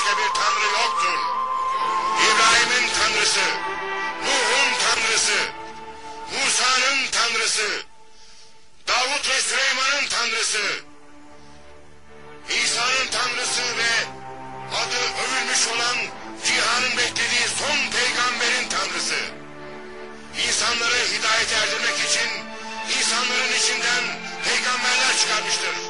başka bir tanrı yoktur. İbrahim'in tanrısı, Nuh'un tanrısı, Musa'nın tanrısı, Davut ve Süleyman'ın tanrısı, İsa'nın tanrısı ve adı övülmüş olan cihanın beklediği son peygamberin tanrısı. İnsanları hidayete erdirmek için insanların içinden peygamberler çıkarmıştır.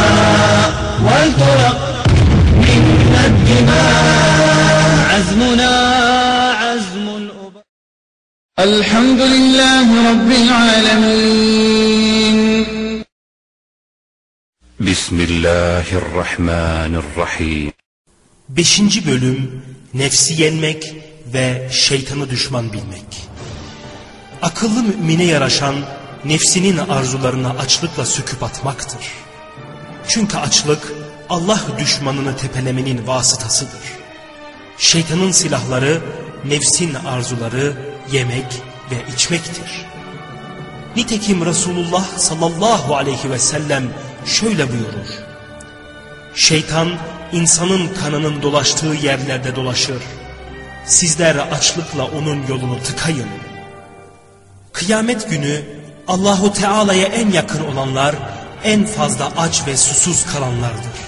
Bismillahirrahmanirrahim. Beşinci bölüm Nefsi yenmek ve şeytanı düşman bilmek. Akıllı mümine yaraşan nefsinin arzularına açlıkla söküp atmaktır. Çünkü açlık Allah düşmanını tepelemenin vasıtasıdır. Şeytanın silahları nefsin arzuları yemek ve içmektir. Nitekim Resulullah sallallahu aleyhi ve sellem şöyle buyurur. Şeytan insanın kanının dolaştığı yerlerde dolaşır. Sizler açlıkla onun yolunu tıkayın. Kıyamet günü Allahu Teala'ya en yakın olanlar en fazla aç ve susuz kalanlardır.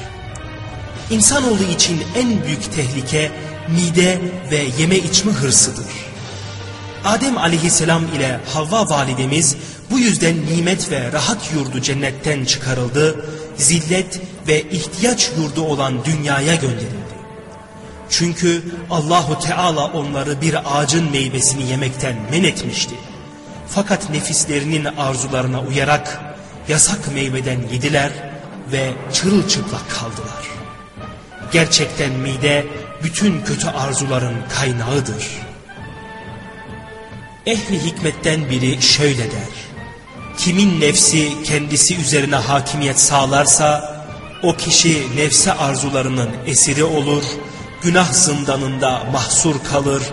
İnsanoğlu için en büyük tehlike mide ve yeme içme hırsıdır. Adem aleyhisselam ile Havva validemiz bu yüzden nimet ve rahat yurdu cennetten çıkarıldı, zillet ve ihtiyaç yurdu olan dünyaya gönderildi. Çünkü Allahu Teala onları bir ağacın meyvesini yemekten men etmişti. Fakat nefislerinin arzularına uyarak yasak meyveden yediler ve çırılçıplak kaldılar. Gerçekten mide bütün kötü arzuların kaynağıdır. Ehli hikmetten biri şöyle der. Kimin nefsi kendisi üzerine hakimiyet sağlarsa o kişi nefse arzularının esiri olur, günah zindanında mahsur kalır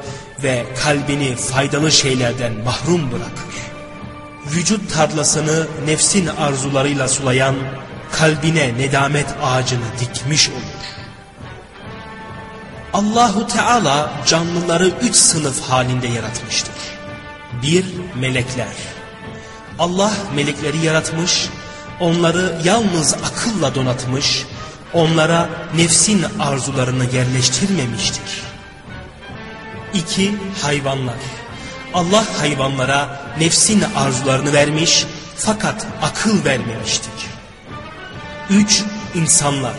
ve kalbini faydalı şeylerden mahrum bırakır. Vücut tarlasını nefsin arzularıyla sulayan kalbine nedamet ağacını dikmiş olur. Allahu Teala canlıları üç sınıf halinde yaratmıştır. Bir, melekler. Allah melekleri yaratmış, onları yalnız akılla donatmış, onlara nefsin arzularını yerleştirmemiştir. İki, hayvanlar. Allah hayvanlara nefsin arzularını vermiş fakat akıl vermemiştir. Üç, insanlar.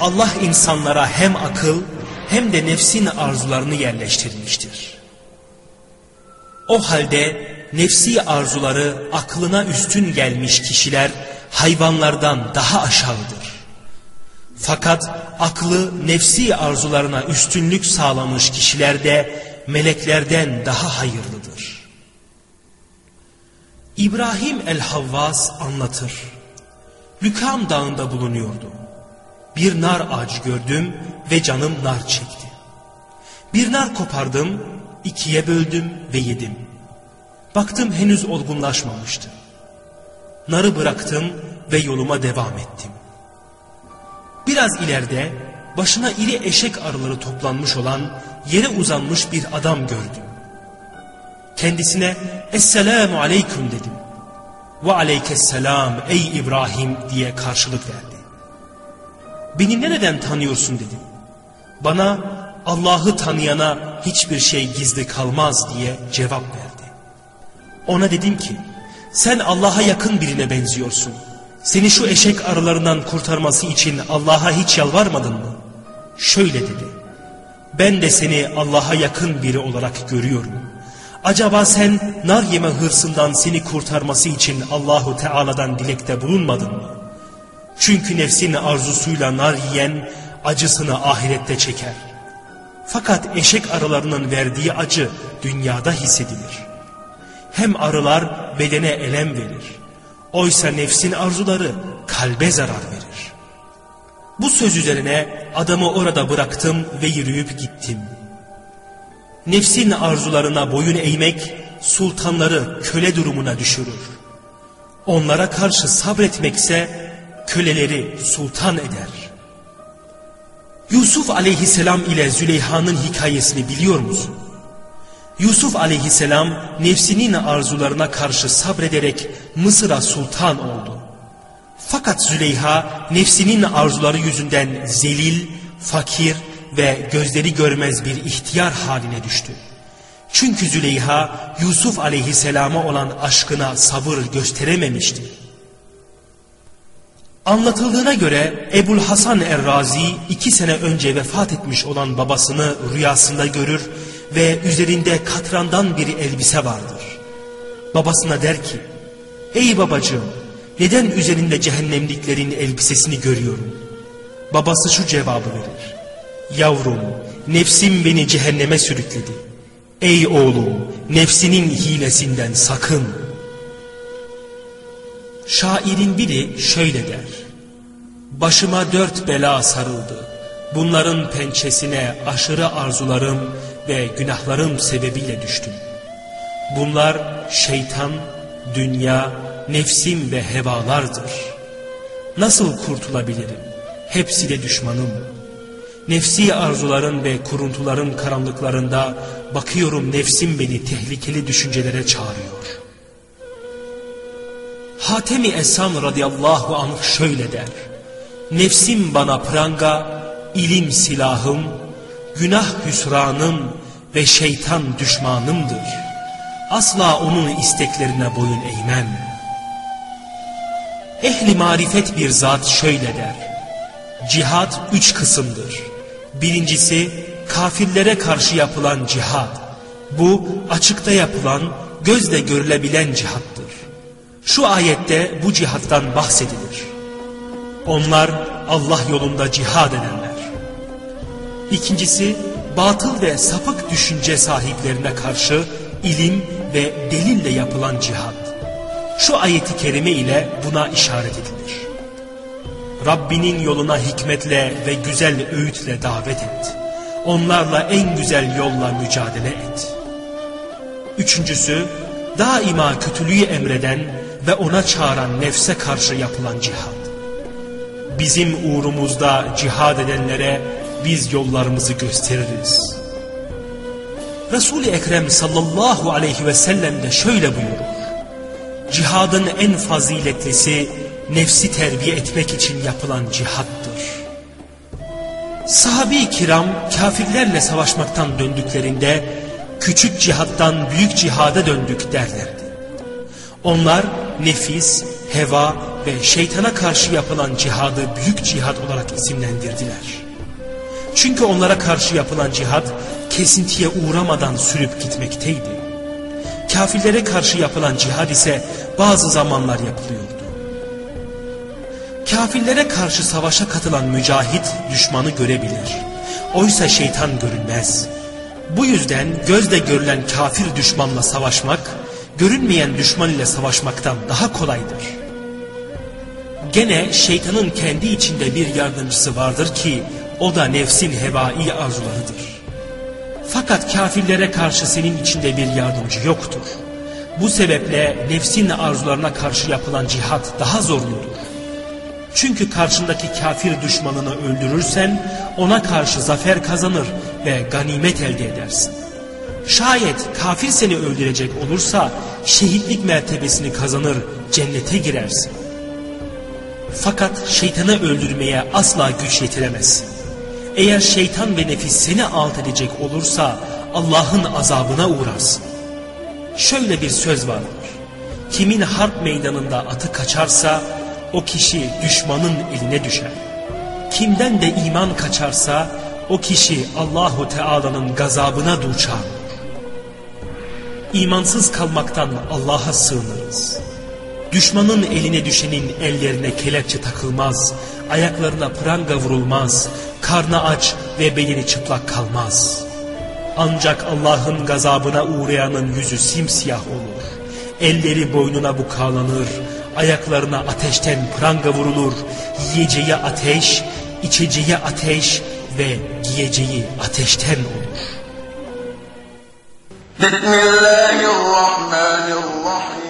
Allah insanlara hem akıl hem de nefsin arzularını yerleştirmiştir. O halde nefsi arzuları aklına üstün gelmiş kişiler hayvanlardan daha aşağıdır. Fakat aklı nefsi arzularına üstünlük sağlamış kişiler de meleklerden daha hayırlıdır. İbrahim el-Havvas anlatır. Lükam dağında bulunuyordu. Bir nar ağacı gördüm ve canım nar çekti. Bir nar kopardım, ikiye böldüm ve yedim. Baktım henüz olgunlaşmamıştı. Narı bıraktım ve yoluma devam ettim. Biraz ileride başına iri eşek arıları toplanmış olan yere uzanmış bir adam gördüm. Kendisine Esselamu Aleyküm dedim. Ve Aleykesselam ey İbrahim diye karşılık verdi. Beni nereden tanıyorsun dedim. Bana Allah'ı tanıyana hiçbir şey gizli kalmaz diye cevap verdi. Ona dedim ki sen Allah'a yakın birine benziyorsun. Seni şu eşek arılarından kurtarması için Allah'a hiç yalvarmadın mı? Şöyle dedi. Ben de seni Allah'a yakın biri olarak görüyorum. Acaba sen nar yeme hırsından seni kurtarması için Allahu Teala'dan dilekte bulunmadın mı? Çünkü nefsin arzusuyla nar yiyen acısını ahirette çeker. Fakat eşek arılarının verdiği acı dünyada hissedilir. Hem arılar bedene elem verir. Oysa nefsin arzuları kalbe zarar verir. Bu söz üzerine adamı orada bıraktım ve yürüyüp gittim. Nefsin arzularına boyun eğmek sultanları köle durumuna düşürür. Onlara karşı sabretmekse köleleri sultan eder. Yusuf aleyhisselam ile Züleyha'nın hikayesini biliyor musun? Yusuf aleyhisselam nefsinin arzularına karşı sabrederek Mısır'a sultan oldu. Fakat Züleyha nefsinin arzuları yüzünden zelil, fakir ve gözleri görmez bir ihtiyar haline düştü. Çünkü Züleyha Yusuf aleyhisselama olan aşkına sabır gösterememişti. Anlatıldığına göre Ebul Hasan Errazi iki sene önce vefat etmiş olan babasını rüyasında görür ve üzerinde katrandan bir elbise vardır. Babasına der ki, ey babacığım neden üzerinde cehennemliklerin elbisesini görüyorum? Babası şu cevabı verir, yavrum nefsim beni cehenneme sürükledi. Ey oğlum nefsinin hilesinden sakın. Şairin biri şöyle der. Başıma dört bela sarıldı. Bunların pençesine aşırı arzularım ve günahlarım sebebiyle düştüm. Bunlar şeytan, dünya, nefsim ve hevalardır. Nasıl kurtulabilirim? Hepsi de düşmanım. Nefsi arzuların ve kuruntuların karanlıklarında bakıyorum nefsim beni tehlikeli düşüncelere çağırıyor. Hatemi Esam radıyallahu anh şöyle der. Nefsim bana pranga, ilim silahım, günah hüsranım ve şeytan düşmanımdır. Asla onun isteklerine boyun eğmem. Ehli marifet bir zat şöyle der. Cihad üç kısımdır. Birincisi kafirlere karşı yapılan cihad. Bu açıkta yapılan, gözle görülebilen cihattır. Şu ayette bu cihattan bahsedilir. Onlar Allah yolunda cihad edenler. İkincisi batıl ve sapık düşünce sahiplerine karşı ilim ve delille yapılan cihad. Şu ayeti kerime ile buna işaret edilir. Rabbinin yoluna hikmetle ve güzel öğütle davet et. Onlarla en güzel yolla mücadele et. Üçüncüsü, daima kötülüğü emreden ve ona çağıran nefse karşı yapılan cihad. Bizim uğrumuzda cihad edenlere biz yollarımızı gösteririz. Resul-i Ekrem sallallahu aleyhi ve sellem de şöyle buyurur. Cihadın en faziletlisi nefsi terbiye etmek için yapılan cihattır. Sahabi kiram kafirlerle savaşmaktan döndüklerinde küçük cihattan büyük cihada döndük derlerdi. Onlar nefis, heva ve şeytana karşı yapılan cihadı büyük cihad olarak isimlendirdiler. Çünkü onlara karşı yapılan cihad kesintiye uğramadan sürüp gitmekteydi. Kafirlere karşı yapılan cihad ise bazı zamanlar yapılıyordu. Kafirlere karşı savaşa katılan mücahit düşmanı görebilir. Oysa şeytan görünmez. Bu yüzden gözle görülen kafir düşmanla savaşmak, görünmeyen düşman ile savaşmaktan daha kolaydır. Gene şeytanın kendi içinde bir yardımcısı vardır ki o da nefsin hevai arzularıdır. Fakat kafirlere karşı senin içinde bir yardımcı yoktur. Bu sebeple nefsin arzularına karşı yapılan cihat daha zorludur. Çünkü karşındaki kafir düşmanını öldürürsen ona karşı zafer kazanır ve ganimet elde edersin. Şayet kafir seni öldürecek olursa şehitlik mertebesini kazanır cennete girersin. Fakat şeytanı öldürmeye asla güç yetiremezsin. Eğer şeytan ve nefis seni alt edecek olursa Allah'ın azabına uğrarsın. Şöyle bir söz vardır. Kimin harp meydanında atı kaçarsa o kişi düşmanın eline düşer. Kimden de iman kaçarsa o kişi Allahu Teala'nın gazabına duçar. İmansız kalmaktan Allah'a sığınırız. Düşmanın eline düşenin ellerine kelepçe takılmaz, ayaklarına pranga vurulmaz, karna aç ve belini çıplak kalmaz. Ancak Allah'ın gazabına uğrayanın yüzü simsiyah olur. Elleri boynuna bukağlanır, ayaklarına ateşten pranga vurulur, yiyeceği ateş, içeceği ateş ve giyeceği ateşten olur. Bismillahirrahmanirrahim.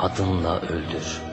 Adınla öldür.